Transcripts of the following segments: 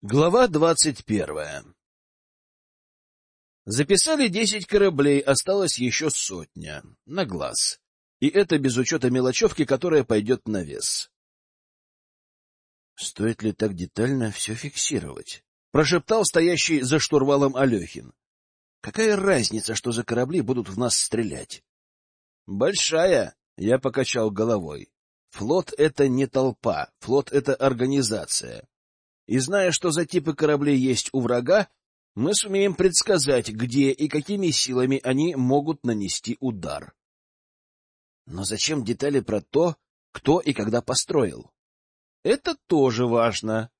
Глава двадцать первая Записали десять кораблей, осталось еще сотня, на глаз. И это без учета мелочевки, которая пойдет на вес. Стоит ли так детально все фиксировать? Прошептал стоящий за штурвалом Алехин. Какая разница, что за корабли будут в нас стрелять? Большая, я покачал головой. Флот — это не толпа, флот — это организация. И зная, что за типы кораблей есть у врага, мы сумеем предсказать, где и какими силами они могут нанести удар. Но зачем детали про то, кто и когда построил? Это тоже важно.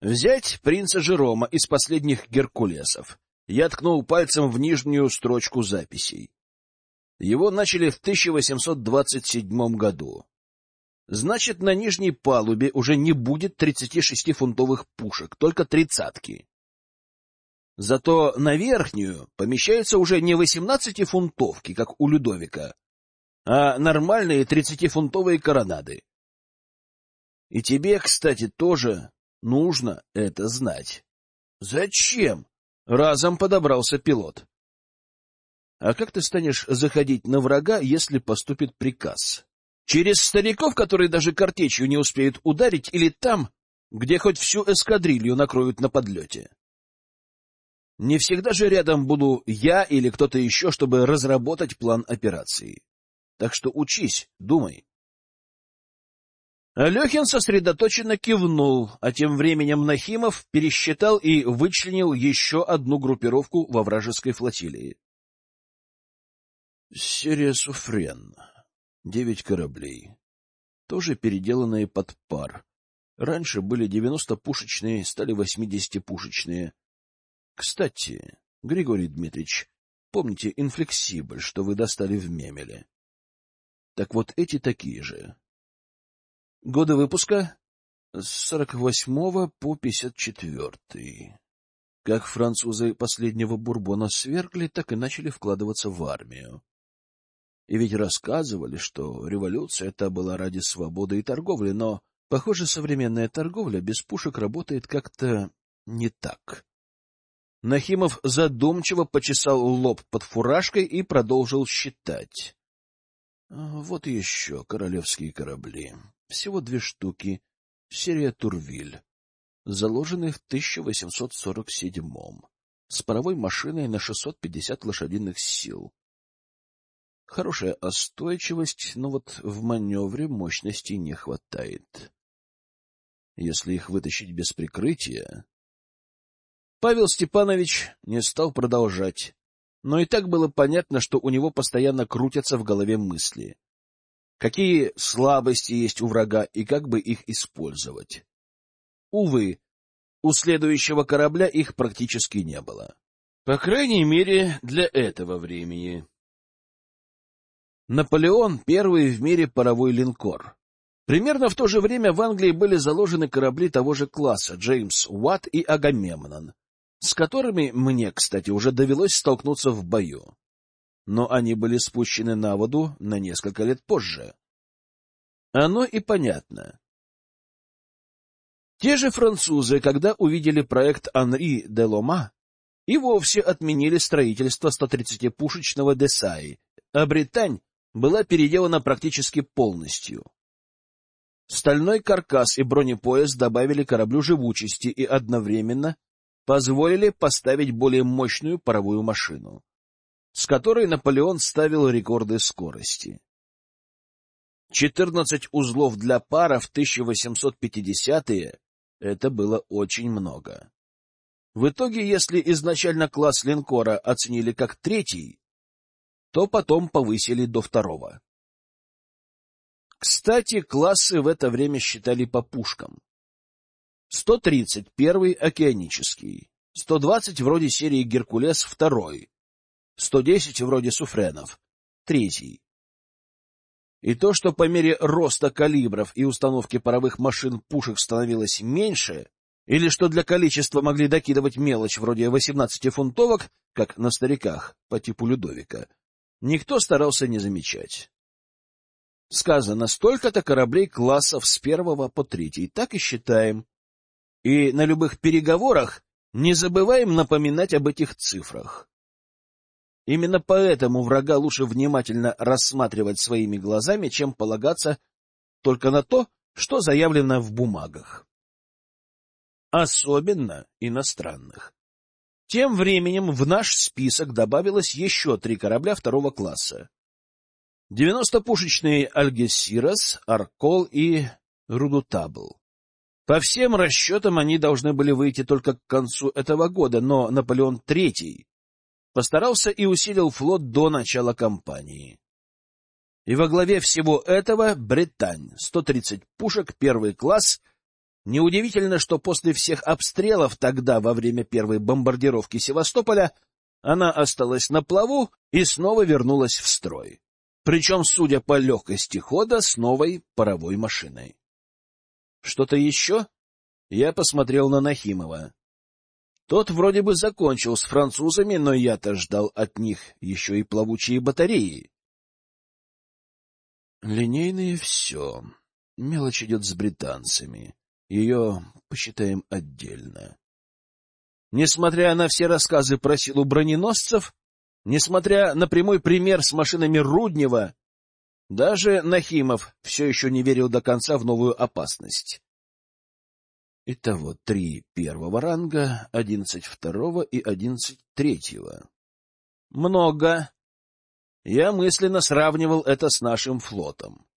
Взять принца Жерома из последних Геркулесов. Я ткнул пальцем в нижнюю строчку записей. Его начали в 1827 году. Значит, на нижней палубе уже не будет 36-фунтовых пушек, только тридцатки. Зато на верхнюю помещаются уже не 18-фунтовки, как у Людовика, а нормальные 30-фунтовые коронады. И тебе, кстати, тоже нужно это знать. Зачем? Разом подобрался пилот. А как ты станешь заходить на врага, если поступит приказ? Через стариков, которые даже картечью не успеют ударить, или там, где хоть всю эскадрилью накроют на подлете. Не всегда же рядом буду я или кто-то еще, чтобы разработать план операции. Так что учись, думай. Алехин сосредоточенно кивнул, а тем временем Нахимов пересчитал и вычленил еще одну группировку во вражеской флотилии. Серия Суфрен. Девять кораблей. Тоже переделанные под пар. Раньше были девяносто пушечные, стали восьмидесяти пушечные. Кстати, Григорий Дмитриевич, помните инфлексибль, что вы достали в мемеле? Так вот эти такие же. Годы выпуска? С сорок восьмого по пятьдесят четвертый. Как французы последнего Бурбона свергли, так и начали вкладываться в армию. И ведь рассказывали, что революция это была ради свободы и торговли, но, похоже, современная торговля без пушек работает как-то не так. Нахимов задумчиво почесал лоб под фуражкой и продолжил считать. Вот еще королевские корабли. Всего две штуки. Серия «Турвиль». Заложенный в 1847-м. С паровой машиной на 650 лошадиных сил. Хорошая остойчивость, но вот в маневре мощности не хватает. Если их вытащить без прикрытия... Павел Степанович не стал продолжать, но и так было понятно, что у него постоянно крутятся в голове мысли. Какие слабости есть у врага и как бы их использовать? Увы, у следующего корабля их практически не было. По крайней мере, для этого времени. Наполеон — первый в мире паровой линкор. Примерно в то же время в Англии были заложены корабли того же класса Джеймс Уатт и Агамемнон, с которыми мне, кстати, уже довелось столкнуться в бою. Но они были спущены на воду на несколько лет позже. Оно и понятно. Те же французы, когда увидели проект Анри де Лома, и вовсе отменили строительство 130-пушечного Десаи, а Британь была переделана практически полностью. Стальной каркас и бронепояс добавили кораблю живучести и одновременно позволили поставить более мощную паровую машину, с которой Наполеон ставил рекорды скорости. 14 узлов для пара в 1850-е — это было очень много. В итоге, если изначально класс линкора оценили как третий, то потом повысили до второго. Кстати, классы в это время считали по пушкам. 130 — первый океанический, 120 вроде серии «Геркулес» — второй, 110 вроде «Суфренов» — третий. И то, что по мере роста калибров и установки паровых машин пушек становилось меньше, или что для количества могли докидывать мелочь вроде 18-фунтовок, как на стариках по типу Людовика, никто старался не замечать. Сказано, столько-то кораблей классов с первого по третий, так и считаем. И на любых переговорах не забываем напоминать об этих цифрах. Именно поэтому врага лучше внимательно рассматривать своими глазами, чем полагаться только на то, что заявлено в бумагах. Особенно иностранных. Тем временем в наш список добавилось еще три корабля второго класса. 90-пушечные Альгесирос, Аркол и Рудутабл. По всем расчетам они должны были выйти только к концу этого года, но Наполеон III постарался и усилил флот до начала кампании. И во главе всего этого Британь, 130 пушек, первый класс. Неудивительно, что после всех обстрелов тогда, во время первой бомбардировки Севастополя, она осталась на плаву и снова вернулась в строй. Причем, судя по легкости хода, с новой паровой машиной. Что-то еще? Я посмотрел на Нахимова. Тот вроде бы закончил с французами, но я-то ждал от них еще и плавучие батареи. Линейные — все. Мелочь идет с британцами. Ее посчитаем отдельно. Несмотря на все рассказы про силу броненосцев, несмотря на прямой пример с машинами Руднева, даже Нахимов все еще не верил до конца в новую опасность. Итого три первого ранга, одиннадцать второго и одиннадцать третьего. Много. Я мысленно сравнивал это с нашим флотом.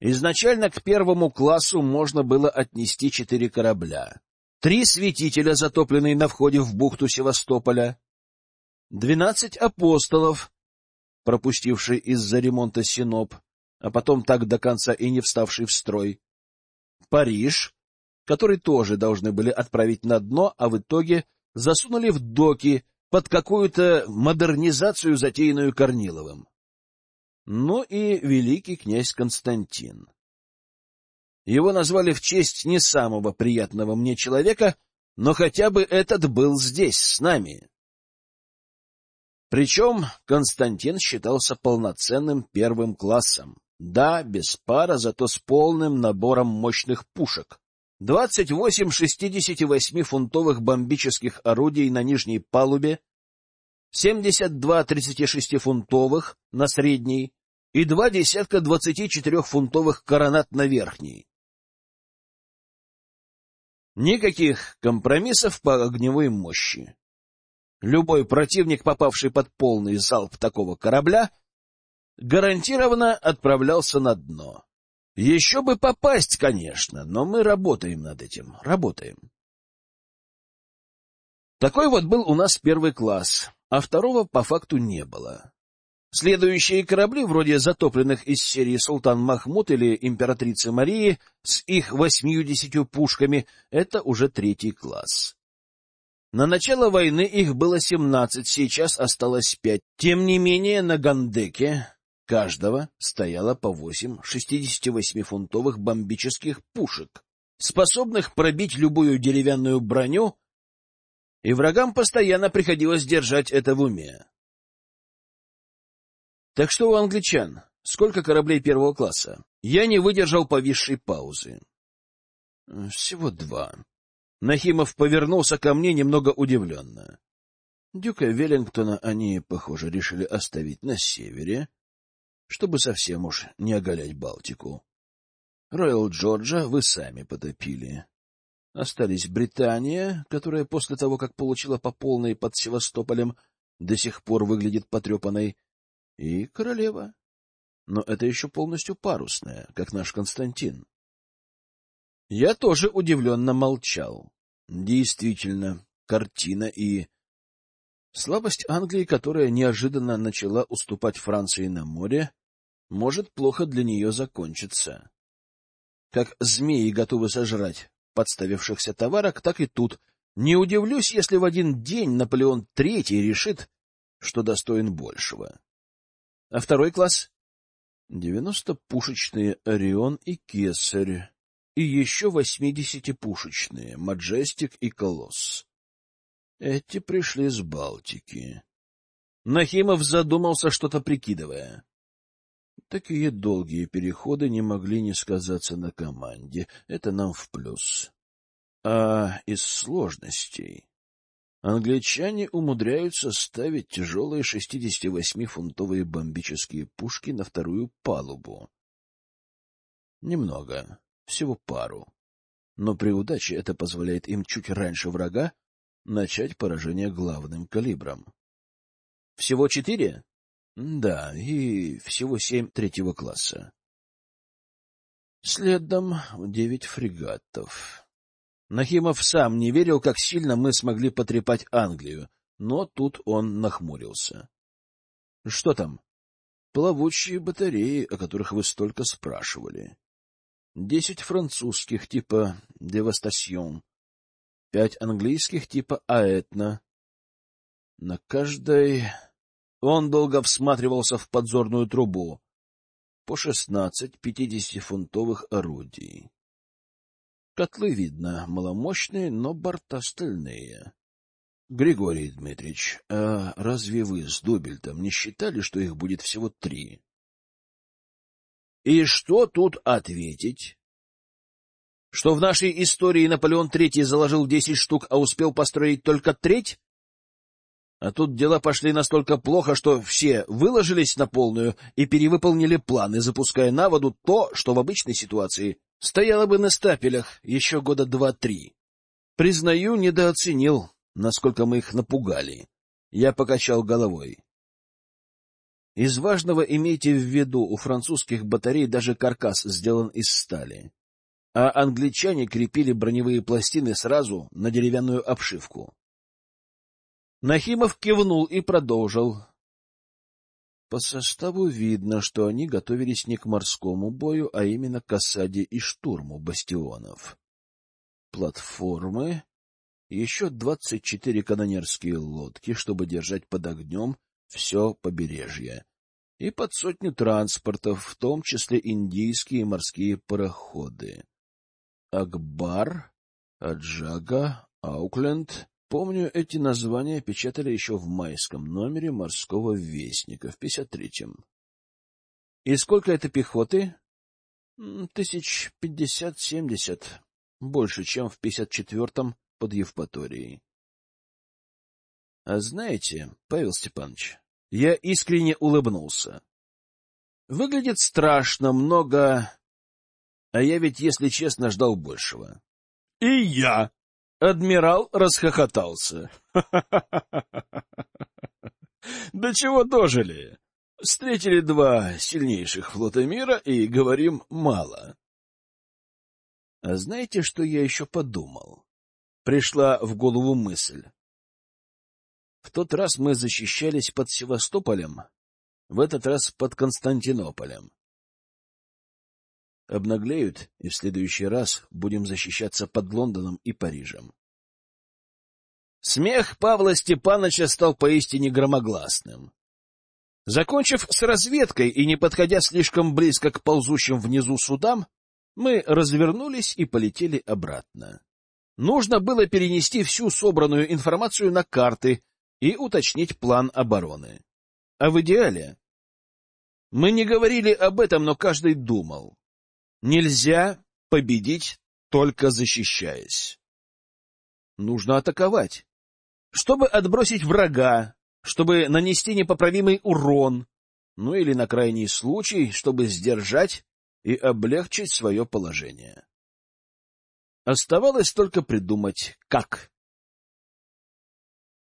Изначально к первому классу можно было отнести четыре корабля. Три светителя, затопленные на входе в бухту Севастополя. Двенадцать апостолов, пропустивший из-за ремонта Синоп, а потом так до конца и не вставший в строй. Париж, который тоже должны были отправить на дно, а в итоге засунули в доки под какую-то модернизацию, затеянную Корниловым. Ну и великий князь Константин. Его назвали в честь не самого приятного мне человека, но хотя бы этот был здесь, с нами. Причем Константин считался полноценным первым классом. Да, без пара, зато с полным набором мощных пушек. 28 68-фунтовых бомбических орудий на нижней палубе, 72 36-фунтовых на средней и два десятка 24-фунтовых коронат на верхней. Никаких компромиссов по огневой мощи. Любой противник, попавший под полный залп такого корабля, гарантированно отправлялся на дно. Еще бы попасть, конечно, но мы работаем над этим, работаем. Такой вот был у нас первый класс, а второго по факту не было. Следующие корабли, вроде затопленных из серии «Султан Махмуд» или «Императрица Марии» с их восьмью-десятью пушками, это уже третий класс. На начало войны их было семнадцать, сейчас осталось пять. Тем не менее, на Гандеке каждого стояло по восемь 68-фунтовых бомбических пушек, способных пробить любую деревянную броню, и врагам постоянно приходилось держать это в уме. Так что у англичан? Сколько кораблей первого класса? Я не выдержал повисшей паузы. Всего два. Нахимов повернулся ко мне немного удивленно. Дюка Веллингтона они, похоже, решили оставить на севере, чтобы совсем уж не оголять Балтику. Роyal Джорджа вы сами потопили. Остались Британия, которая после того, как получила по полной под Севастополем, до сих пор выглядит потрепанной, и королева. Но это еще полностью парусная, как наш Константин. Я тоже удивленно молчал. Действительно, картина и... Слабость Англии, которая неожиданно начала уступать Франции на море, может плохо для нее закончиться. Как змеи готовы сожрать подставившихся товарок, так и тут. Не удивлюсь, если в один день Наполеон III решит, что достоин большего. А второй класс? Девяносто пушечные «Орион» и «Кесарь» и еще восьмидесятипушечные «Маджестик» и «Колосс». Эти пришли с Балтики. Нахимов задумался, что-то прикидывая. Такие долгие переходы не могли не сказаться на команде. Это нам в плюс. А из сложностей англичане умудряются ставить тяжелые 68-фунтовые бомбические пушки на вторую палубу. Немного, всего пару. Но при удаче это позволяет им чуть раньше врага начать поражение главным калибром. Всего четыре? Да, и всего семь третьего класса. Следом девять фрегатов. Нахимов сам не верил, как сильно мы смогли потрепать Англию, но тут он нахмурился. — Что там? — Плавучие батареи, о которых вы столько спрашивали. Десять французских типа «Девастасьон», пять английских типа «Аэтна». На каждой... Он долго всматривался в подзорную трубу. По шестнадцать пятидесятифунтовых орудий. Котлы, видно, маломощные, но борта стальные. — Григорий Дмитриевич, а разве вы с Дубельтом не считали, что их будет всего три? — И что тут ответить? Что в нашей истории Наполеон III заложил десять штук, а успел построить только треть? А тут дела пошли настолько плохо, что все выложились на полную и перевыполнили планы, запуская на воду то, что в обычной ситуации Стояла бы на стапелях еще года два-три. Признаю, недооценил, насколько мы их напугали. Я покачал головой. Из важного имейте в виду, у французских батарей даже каркас сделан из стали, а англичане крепили броневые пластины сразу на деревянную обшивку. Нахимов кивнул и продолжил. По составу видно, что они готовились не к морскому бою, а именно к осаде и штурму бастионов. Платформы, еще двадцать четыре канонерские лодки, чтобы держать под огнем все побережье, и под сотню транспортов, в том числе индийские морские пароходы. Акбар, Аджага, Аукленд, Помню, эти названия печатали еще в майском номере «Морского вестника» в 53-м. — И сколько это пехоты? — Тысяч пятьдесят-семьдесят. Больше, чем в 54-м под Евпаторией. — А знаете, Павел Степанович, я искренне улыбнулся. Выглядит страшно, много... А я ведь, если честно, ждал большего. — И я! Адмирал расхохотался. «До чего дожили? Встретили два сильнейших флота мира и говорим мало». А знаете, что я еще подумал? Пришла в голову мысль. В тот раз мы защищались под Севастополем, в этот раз под Константинополем обнаглеют, и в следующий раз будем защищаться под Лондоном и Парижем. Смех Павла Степановича стал поистине громогласным. Закончив с разведкой и не подходя слишком близко к ползущим внизу судам, мы развернулись и полетели обратно. Нужно было перенести всю собранную информацию на карты и уточнить план обороны. А в идеале... Мы не говорили об этом, но каждый думал. Нельзя победить, только защищаясь. Нужно атаковать, чтобы отбросить врага, чтобы нанести непоправимый урон, ну или на крайний случай, чтобы сдержать и облегчить свое положение. Оставалось только придумать, как.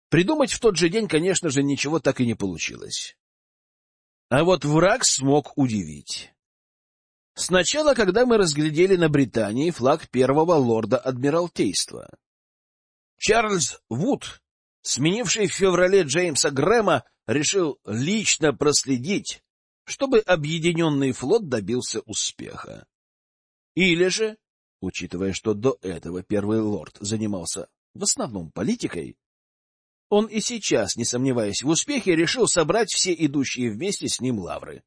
Придумать в тот же день, конечно же, ничего так и не получилось. А вот враг смог удивить. Сначала, когда мы разглядели на Британии флаг первого лорда Адмиралтейства. Чарльз Вуд, сменивший в феврале Джеймса Грэма, решил лично проследить, чтобы объединенный флот добился успеха. Или же, учитывая, что до этого первый лорд занимался в основном политикой, он и сейчас, не сомневаясь в успехе, решил собрать все идущие вместе с ним лавры.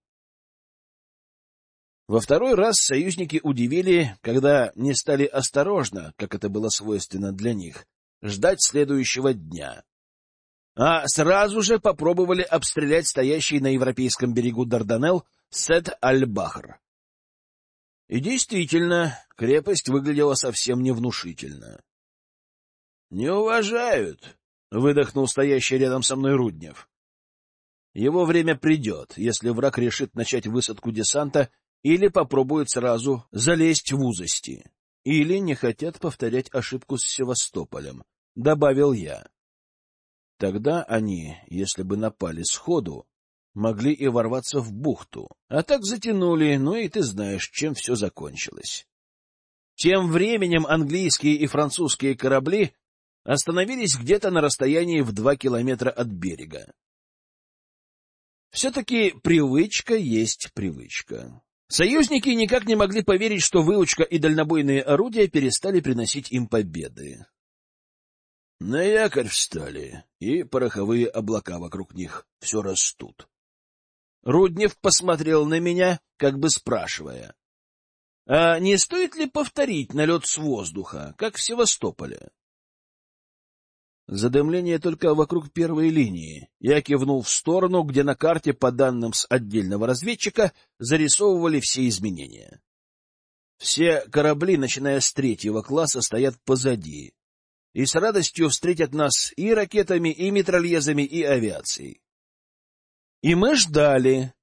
Во второй раз союзники удивили, когда не стали осторожно, как это было свойственно для них, ждать следующего дня. А сразу же попробовали обстрелять стоящий на европейском берегу Дарданелл Сет-Аль-Бахр. И действительно, крепость выглядела совсем невнушительно. — Не уважают, — выдохнул стоящий рядом со мной Руднев. Его время придет, если враг решит начать высадку десанта или попробует сразу залезть в узости, или не хотят повторять ошибку с Севастополем, — добавил я. Тогда они, если бы напали сходу, могли и ворваться в бухту, а так затянули, ну и ты знаешь, чем все закончилось. Тем временем английские и французские корабли остановились где-то на расстоянии в два километра от берега. Все-таки привычка есть привычка. Союзники никак не могли поверить, что выучка и дальнобойные орудия перестали приносить им победы. На якорь встали, и пороховые облака вокруг них все растут. Руднев посмотрел на меня, как бы спрашивая, а не стоит ли повторить налет с воздуха, как в Севастополе? Задымление только вокруг первой линии. Я кивнул в сторону, где на карте, по данным с отдельного разведчика, зарисовывали все изменения. Все корабли, начиная с третьего класса, стоят позади и с радостью встретят нас и ракетами, и метрольезами, и авиацией. И мы ждали.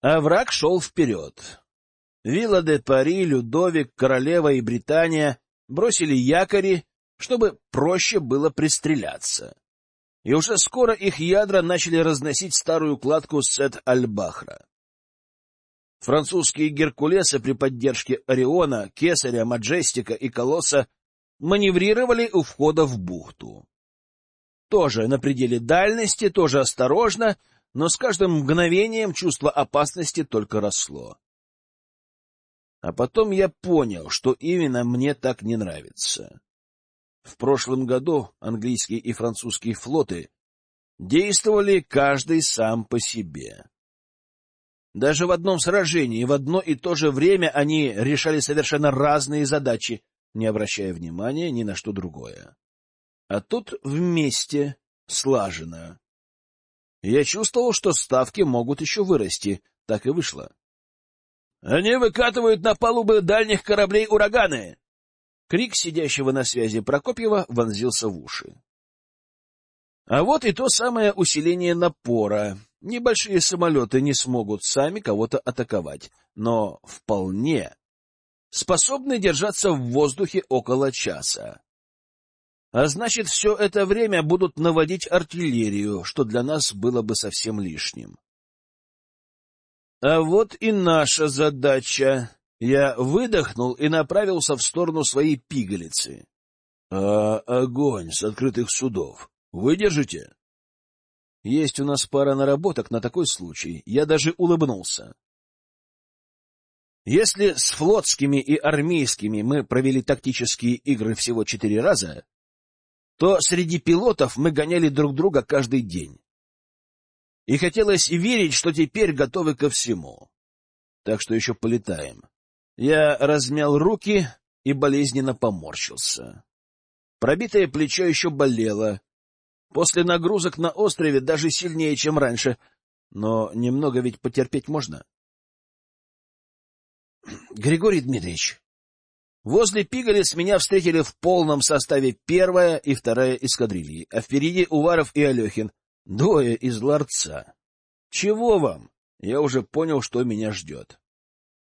А враг шел вперед. Вилла де Пари, Людовик, Королева и Британия бросили якори, чтобы проще было пристреляться. И уже скоро их ядра начали разносить старую кладку Сет-Аль-Бахра. Французские Геркулесы при поддержке Ориона, Кесаря, Маджестика и Колосса маневрировали у входа в бухту. Тоже на пределе дальности, тоже осторожно, но с каждым мгновением чувство опасности только росло. А потом я понял, что именно мне так не нравится. В прошлом году английские и французские флоты действовали каждый сам по себе. Даже в одном сражении, в одно и то же время они решали совершенно разные задачи, не обращая внимания ни на что другое. А тут вместе, слаженно. Я чувствовал, что ставки могут еще вырасти. Так и вышло. — Они выкатывают на палубы дальних кораблей ураганы! Крик сидящего на связи Прокопьева вонзился в уши. А вот и то самое усиление напора. Небольшие самолеты не смогут сами кого-то атаковать, но вполне способны держаться в воздухе около часа. А значит, все это время будут наводить артиллерию, что для нас было бы совсем лишним. А вот и наша задача. Я выдохнул и направился в сторону своей пигалицы. — А огонь с открытых судов выдержите? Есть у нас пара наработок на такой случай. Я даже улыбнулся. Если с флотскими и армейскими мы провели тактические игры всего четыре раза, то среди пилотов мы гоняли друг друга каждый день. И хотелось верить, что теперь готовы ко всему. Так что еще полетаем. Я размял руки и болезненно поморщился. Пробитое плечо еще болело. После нагрузок на острове даже сильнее, чем раньше. Но немного ведь потерпеть можно. — Григорий Дмитриевич, Возле Пигалец меня встретили в полном составе первая и вторая эскадрильи, а впереди Уваров и Алехин, двое из ларца. — Чего вам? Я уже понял, что меня ждет. —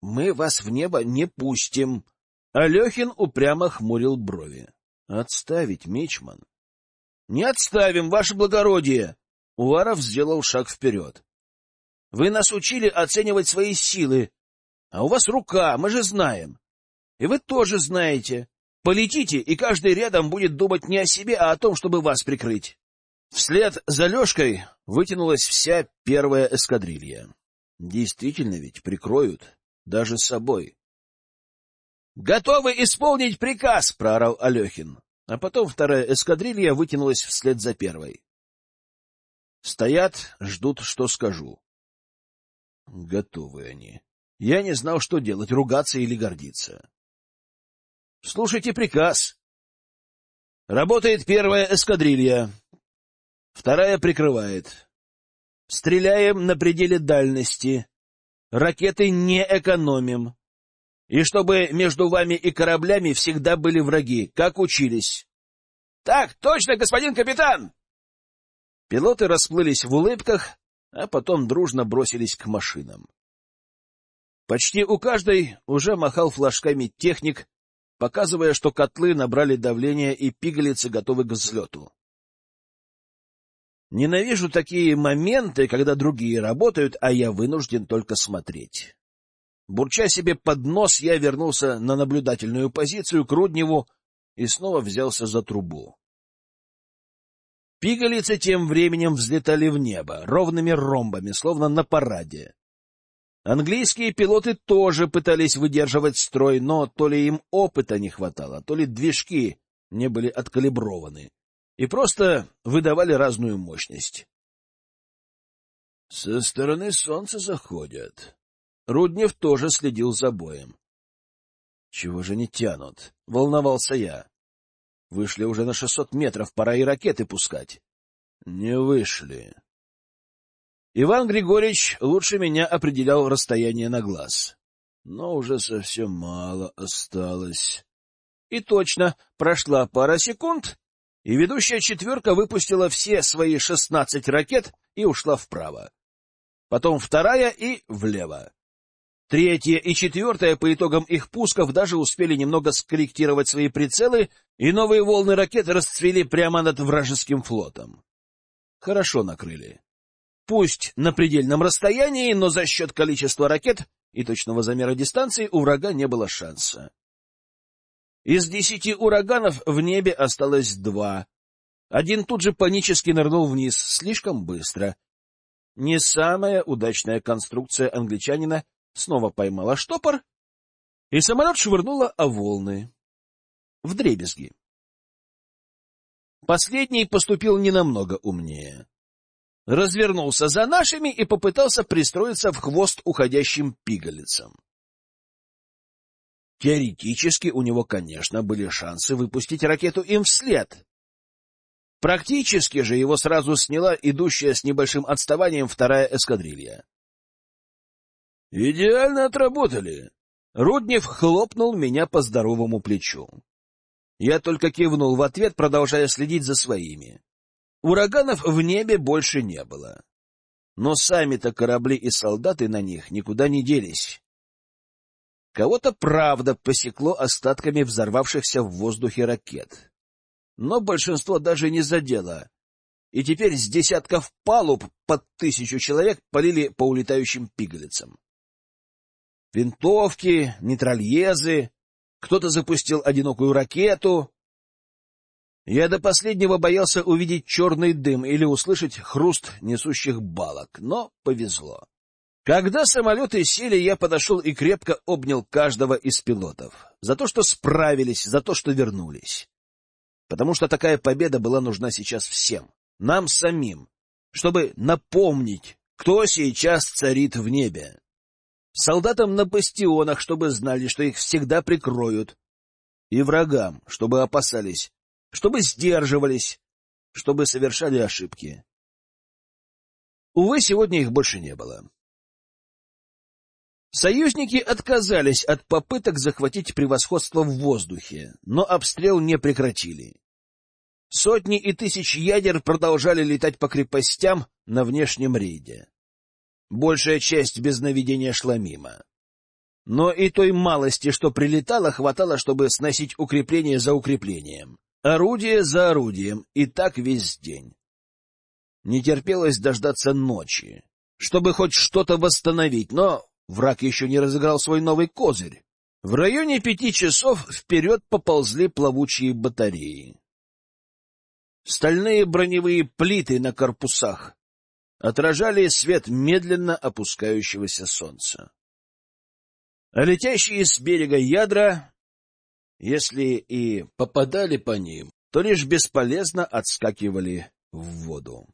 Мы вас в небо не пустим. Алехин упрямо хмурил брови. — Отставить, Мечман. — Не отставим, ваше благородие! Уваров сделал шаг вперед. — Вы нас учили оценивать свои силы, а у вас рука, мы же знаем. И вы тоже знаете. Полетите, и каждый рядом будет думать не о себе, а о том, чтобы вас прикрыть. Вслед за Лешкой вытянулась вся первая эскадрилья. Действительно ведь прикроют, даже собой. — Готовы исполнить приказ! — проорал Алехин. А потом вторая эскадрилья вытянулась вслед за первой. Стоят, ждут, что скажу. Готовы они. Я не знал, что делать, ругаться или гордиться. Слушайте приказ. Работает первая эскадрилья. Вторая прикрывает. Стреляем на пределе дальности. Ракеты не экономим. И чтобы между вами и кораблями всегда были враги, как учились. Так точно, господин капитан! Пилоты расплылись в улыбках, а потом дружно бросились к машинам. Почти у каждой уже махал флажками техник, показывая, что котлы набрали давление и пигалицы готовы к взлету. Ненавижу такие моменты, когда другие работают, а я вынужден только смотреть. Бурча себе под нос, я вернулся на наблюдательную позицию к Рудневу и снова взялся за трубу. Пигалицы тем временем взлетали в небо, ровными ромбами, словно на параде. Английские пилоты тоже пытались выдерживать строй, но то ли им опыта не хватало, то ли движки не были откалиброваны и просто выдавали разную мощность. — Со стороны солнца заходят. Руднев тоже следил за боем. — Чего же не тянут? — волновался я. — Вышли уже на шестьсот метров, пора и ракеты пускать. — Не вышли. Иван Григорьевич лучше меня определял расстояние на глаз. Но уже совсем мало осталось. И точно, прошла пара секунд, и ведущая четверка выпустила все свои шестнадцать ракет и ушла вправо. Потом вторая и влево. Третья и четвертая по итогам их пусков даже успели немного скорректировать свои прицелы, и новые волны ракет расцвели прямо над вражеским флотом. Хорошо накрыли. Пусть на предельном расстоянии, но за счет количества ракет и точного замера дистанции у врага не было шанса. Из десяти ураганов в небе осталось два. Один тут же панически нырнул вниз, слишком быстро. Не самая удачная конструкция англичанина снова поймала штопор, и самолет швырнула о волны. В дребезги. Последний поступил ненамного умнее развернулся за нашими и попытался пристроиться в хвост уходящим пигалицам. Теоретически у него, конечно, были шансы выпустить ракету им вслед. Практически же его сразу сняла идущая с небольшим отставанием вторая эскадрилья. «Идеально отработали!» Руднев хлопнул меня по здоровому плечу. Я только кивнул в ответ, продолжая следить за своими. Ураганов в небе больше не было. Но сами-то корабли и солдаты на них никуда не делись. Кого-то, правда, посекло остатками взорвавшихся в воздухе ракет. Но большинство даже не задело, и теперь с десятков палуб под тысячу человек полили по улетающим пигалицам. Винтовки, нейтральезы, кто-то запустил одинокую ракету, я до последнего боялся увидеть черный дым или услышать хруст несущих балок, но повезло. Когда самолеты сели, я подошел и крепко обнял каждого из пилотов. За то, что справились, за то, что вернулись. Потому что такая победа была нужна сейчас всем, нам самим, чтобы напомнить, кто сейчас царит в небе. Солдатам на бастионах, чтобы знали, что их всегда прикроют. И врагам, чтобы опасались, чтобы сдерживались, чтобы совершали ошибки. Увы, сегодня их больше не было. Союзники отказались от попыток захватить превосходство в воздухе, но обстрел не прекратили. Сотни и тысяч ядер продолжали летать по крепостям на внешнем рейде. Большая часть без наведения шла мимо. Но и той малости, что прилетало, хватало, чтобы сносить укрепление за укреплением. Орудие за орудием, и так весь день. Не терпелось дождаться ночи, чтобы хоть что-то восстановить, но враг еще не разыграл свой новый козырь. В районе пяти часов вперед поползли плавучие батареи. Стальные броневые плиты на корпусах отражали свет медленно опускающегося солнца. А летящие с берега ядра если и попадали по ним, то лишь бесполезно отскакивали в воду.